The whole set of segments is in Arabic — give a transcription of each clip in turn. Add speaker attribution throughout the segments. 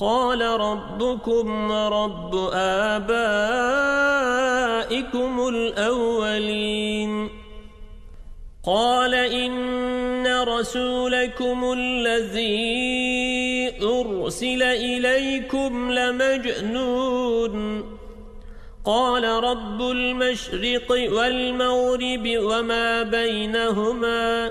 Speaker 1: قال ربكم ورب آبائكم الأولين. قال إن رسولكم الذي أرسل إليكم لمجنون. قال رب المشرق والمغرب وما بينهما.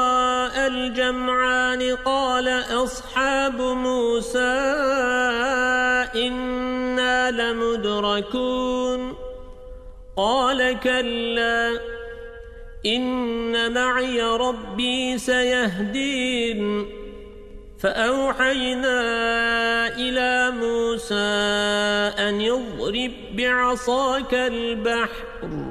Speaker 1: الجمعان قال أصحاب موسى إنا لمدركون. قال كلا إن معي ربي سيهدين. فأوحينا إلى موسى أن يضرب بعصاك البحر.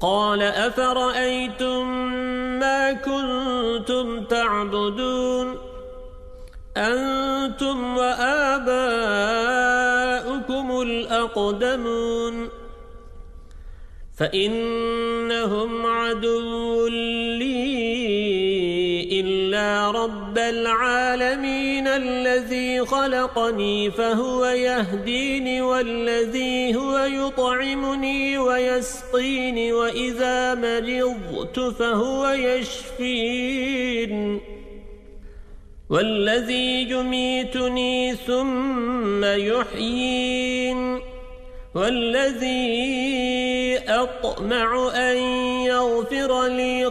Speaker 1: قال أفرأيتم ما كنتم تعبدون؟ أنتم وآباؤكم الأقدمون. فإنهم عدو رب العالمين الذي خلقني فهو يهديني والذي هو يطعمني ويسقيني وإذا مرضت فهو يشفين. والذي يميتني ثم يحيين. والذي أطمع أن يغفر لي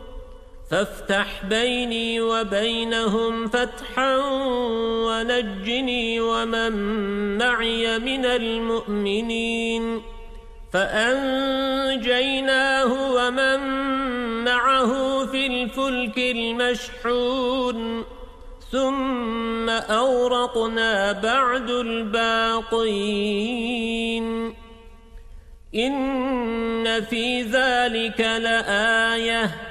Speaker 1: فافتح بيني وبينهم فتحا ونجني ومن معي من المؤمنين فأنجيناه ومن معه في الفلك المشحون ثم أورقنا بعد الباقين إن في ذلك لآية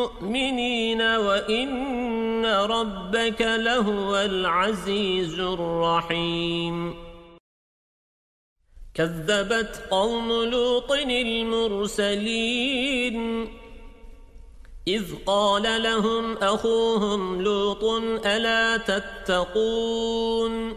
Speaker 1: مؤمنين وإن ربك لهو العزيز الرحيم. كذبت قوم لوط المرسلين. إذ قال لهم أخوهم لوط ألا تتقون؟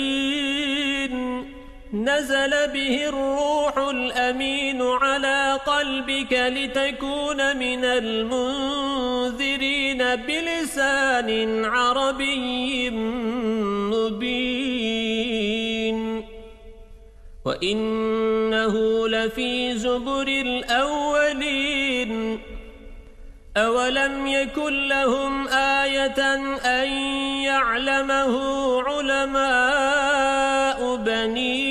Speaker 1: نزل به الروح الأمين على قلبك لتكون من المنذرين بلسان عربي مبين. وإنه لفي زبر الأولين. أولم يكن لهم آية أن يعلمه علماء بني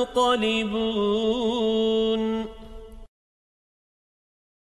Speaker 1: ينقلبون.